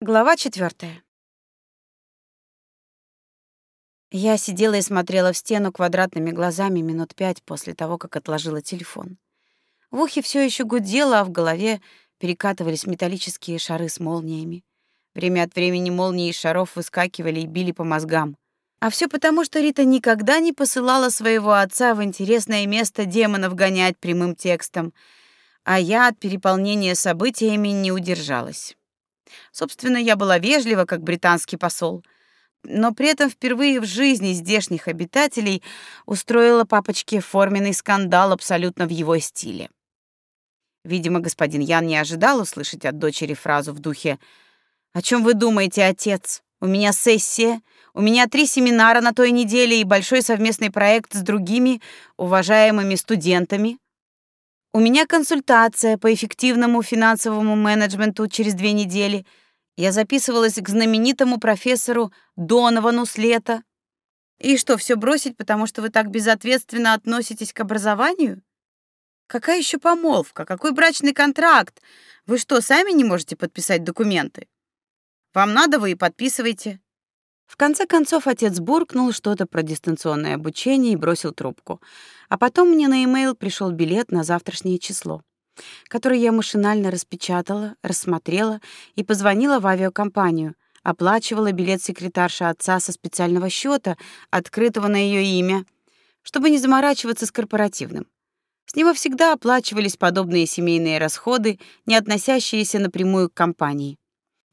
Глава четвертая. Я сидела и смотрела в стену квадратными глазами минут пять после того, как отложила телефон. В ухе все еще гудело, а в голове перекатывались металлические шары с молниями. Время от времени молнии из шаров выскакивали и били по мозгам. А все потому, что Рита никогда не посылала своего отца в интересное место демонов гонять прямым текстом, а я от переполнения событиями не удержалась. Собственно, я была вежлива, как британский посол, но при этом впервые в жизни здешних обитателей устроила папочке форменный скандал абсолютно в его стиле. Видимо, господин Ян не ожидал услышать от дочери фразу в духе «О чем вы думаете, отец? У меня сессия, у меня три семинара на той неделе и большой совместный проект с другими уважаемыми студентами». У меня консультация по эффективному финансовому менеджменту через две недели. Я записывалась к знаменитому профессору Доновану с лета. И что, все бросить, потому что вы так безответственно относитесь к образованию? Какая еще помолвка? Какой брачный контракт? Вы что, сами не можете подписать документы? Вам надо, вы и подписывайте. В конце концов отец буркнул что-то про дистанционное обучение и бросил трубку. А потом мне на e-mail пришел билет на завтрашнее число, который я машинально распечатала, рассмотрела и позвонила в авиакомпанию. Оплачивала билет секретарша отца со специального счета, открытого на ее имя, чтобы не заморачиваться с корпоративным. С него всегда оплачивались подобные семейные расходы, не относящиеся напрямую к компании.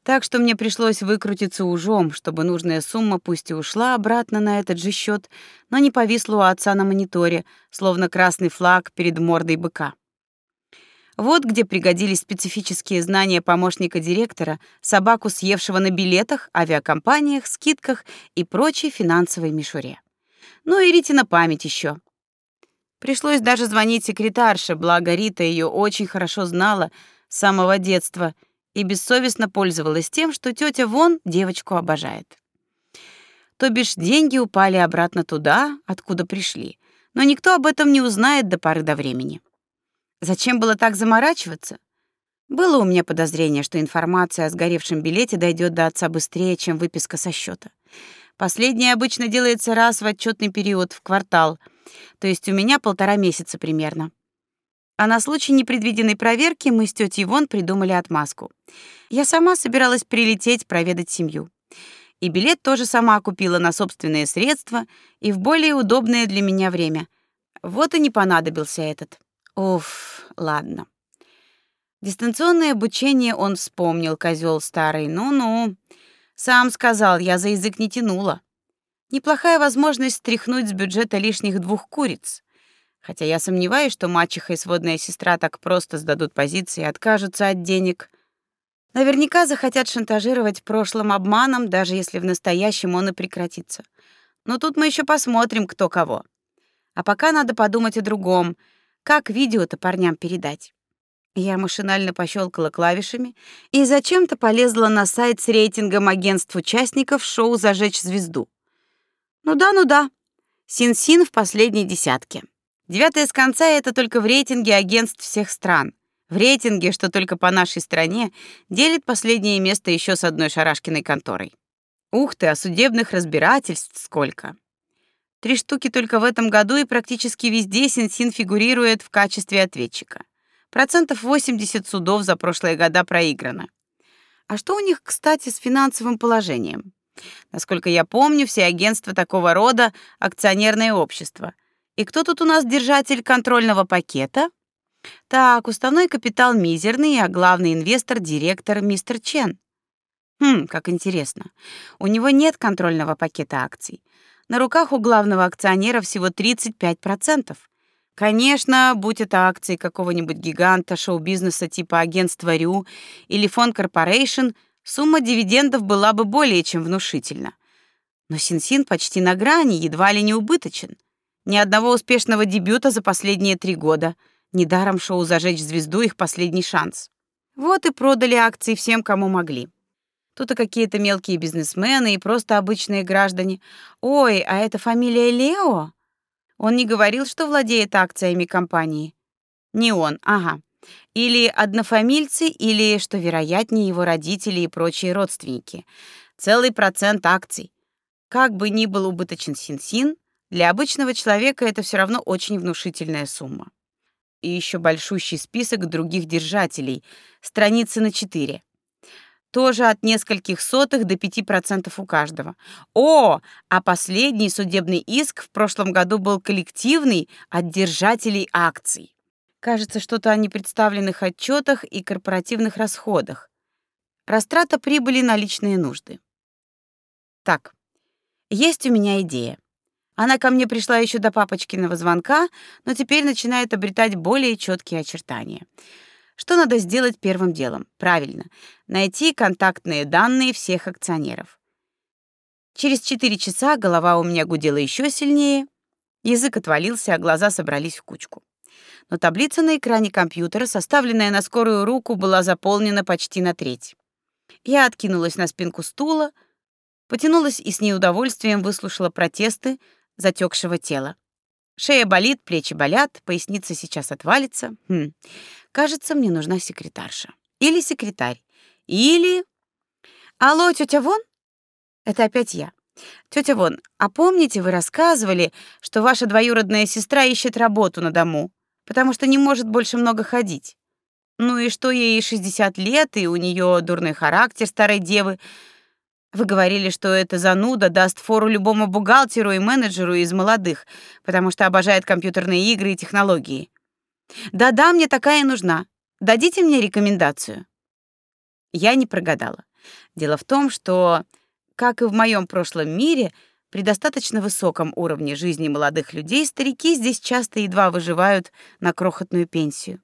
Так что мне пришлось выкрутиться ужом, чтобы нужная сумма пусть и ушла обратно на этот же счет, но не повисла у отца на мониторе, словно красный флаг перед мордой быка. Вот где пригодились специфические знания помощника директора, собаку съевшего на билетах, авиакомпаниях, скидках и прочей финансовой мишуре. Ну и Ритина память еще. Пришлось даже звонить секретарше, благо Рита ее очень хорошо знала с самого детства — и бессовестно пользовалась тем, что тетя Вон девочку обожает. То бишь деньги упали обратно туда, откуда пришли, но никто об этом не узнает до поры до времени. Зачем было так заморачиваться? Было у меня подозрение, что информация о сгоревшем билете дойдет до отца быстрее, чем выписка со счета. Последнее обычно делается раз в отчетный период в квартал, то есть у меня полтора месяца примерно. А на случай непредвиденной проверки мы с тетей Вон придумали отмазку. Я сама собиралась прилететь проведать семью. И билет тоже сама купила на собственные средства и в более удобное для меня время. Вот и не понадобился этот. Уф, ладно. Дистанционное обучение он вспомнил, козел старый. Ну-ну. Сам сказал, я за язык не тянула. Неплохая возможность стряхнуть с бюджета лишних двух куриц. Хотя я сомневаюсь, что мачеха и сводная сестра так просто сдадут позиции и откажутся от денег. Наверняка захотят шантажировать прошлым обманом, даже если в настоящем он и прекратится. Но тут мы еще посмотрим, кто кого. А пока надо подумать о другом. Как видео-то парням передать? Я машинально пощелкала клавишами и зачем-то полезла на сайт с рейтингом агентств участников шоу «Зажечь звезду». Ну да, ну да. Син-Син в последней десятке. Девятое с конца — это только в рейтинге агентств всех стран. В рейтинге, что только по нашей стране, делит последнее место еще с одной шарашкиной конторой. Ух ты, а судебных разбирательств сколько! Три штуки только в этом году, и практически везде Синсин фигурирует в качестве ответчика. Процентов 80 судов за прошлые года проиграно. А что у них, кстати, с финансовым положением? Насколько я помню, все агентства такого рода — акционерное общество — и кто тут у нас держатель контрольного пакета? Так, уставной капитал мизерный, а главный инвестор — директор мистер Чен. Хм, как интересно. У него нет контрольного пакета акций. На руках у главного акционера всего 35%. Конечно, будь это акции какого-нибудь гиганта шоу-бизнеса типа агентства Рю или фонд Корпорейшн, сумма дивидендов была бы более чем внушительна. Но Синсин почти на грани, едва ли не убыточен. Ни одного успешного дебюта за последние три года. Недаром шоу «Зажечь звезду» их последний шанс. Вот и продали акции всем, кому могли. Тут и какие-то мелкие бизнесмены, и просто обычные граждане. Ой, а это фамилия Лео? Он не говорил, что владеет акциями компании? Не он, ага. Или однофамильцы, или, что вероятнее, его родители и прочие родственники. Целый процент акций. Как бы ни был убыточен Син-Син, для обычного человека это все равно очень внушительная сумма. И еще большущий список других держателей, страницы на 4. Тоже от нескольких сотых до 5% у каждого. О, а последний судебный иск в прошлом году был коллективный от держателей акций. Кажется, что-то о непредставленных отчетах и корпоративных расходах. Растрата прибыли на личные нужды. Так, есть у меня идея. Она ко мне пришла еще до папочкиного звонка, но теперь начинает обретать более четкие очертания. Что надо сделать первым делом? Правильно, найти контактные данные всех акционеров. Через 4 часа голова у меня гудела еще сильнее, язык отвалился, а глаза собрались в кучку. Но таблица на экране компьютера, составленная на скорую руку, была заполнена почти на треть. Я откинулась на спинку стула, потянулась и с неудовольствием выслушала протесты, затекшего тела. Шея болит, плечи болят, поясница сейчас отвалится. Хм. Кажется, мне нужна секретарша. Или секретарь. Или... Алло, тетя Вон? Это опять я. Тетя Вон, а помните, вы рассказывали, что ваша двоюродная сестра ищет работу на дому, потому что не может больше много ходить? Ну и что ей 60 лет, и у нее дурной характер старой девы, вы говорили, что эта зануда даст фору любому бухгалтеру и менеджеру из молодых, потому что обожает компьютерные игры и технологии. Да-да, мне такая и нужна. Дадите мне рекомендацию. Я не прогадала. Дело в том, что, как и в моем прошлом мире, при достаточно высоком уровне жизни молодых людей старики здесь часто едва выживают на крохотную пенсию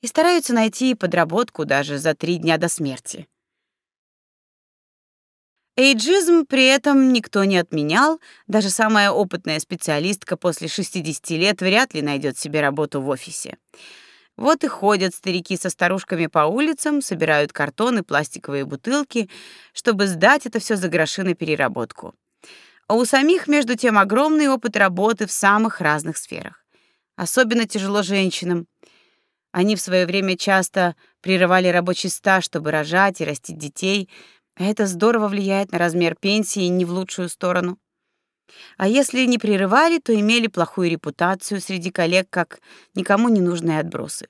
и стараются найти подработку даже за три дня до смерти. Эйджизм при этом никто не отменял, даже самая опытная специалистка после 60 лет вряд ли найдет себе работу в офисе. Вот и ходят старики со старушками по улицам, собирают картон и пластиковые бутылки, чтобы сдать это все за гроши на переработку. А у самих, между тем, огромный опыт работы в самых разных сферах. Особенно тяжело женщинам. Они в свое время часто прерывали рабочий стаж, чтобы рожать и растить детей — это здорово влияет на размер пенсии не в лучшую сторону. А если не прерывали, то имели плохую репутацию среди коллег как никому не нужные отбросы.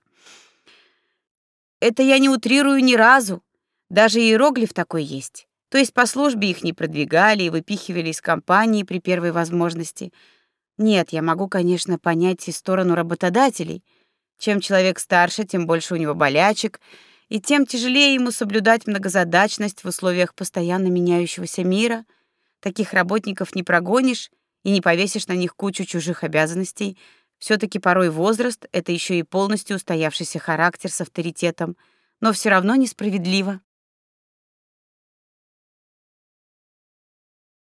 Это я не утрирую ни разу. Даже иероглиф такой есть. То есть по службе их не продвигали и выпихивали из компании при первой возможности. Нет, я могу, конечно, понять и сторону работодателей. Чем человек старше, тем больше у него болячек — и тем тяжелее ему соблюдать многозадачность в условиях постоянно меняющегося мира. Таких работников не прогонишь и не повесишь на них кучу чужих обязанностей. все таки порой возраст — это еще и полностью устоявшийся характер с авторитетом, но все равно несправедливо.